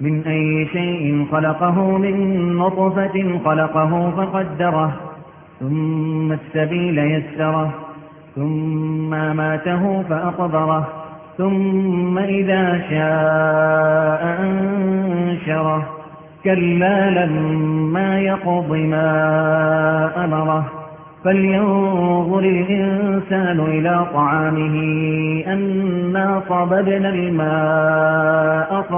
من أي شيء خلقه من نطفة خلقه فقدره ثم السبيل يسره ثم ماته فأقبره ثم إذا شاء أنشره. كلا لما يقض ما أمره. فلينظر الإنسان إلى طعامه أنا صببنا الماء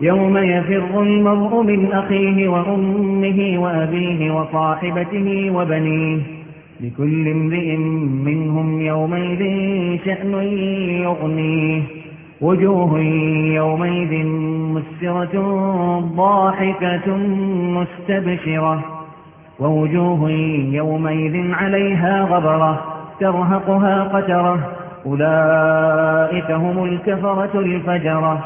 يوم يفر المرء من أخيه وأمه وأبيه وصاحبته وبنيه لكل امرئ منهم يومئذ شأن يغنيه وجوه يومئذ مسرة ضاحكة مستبشرة ووجوه يومئذ عليها غبرة ترهقها قترة أولئك هم الكفرة الفجرة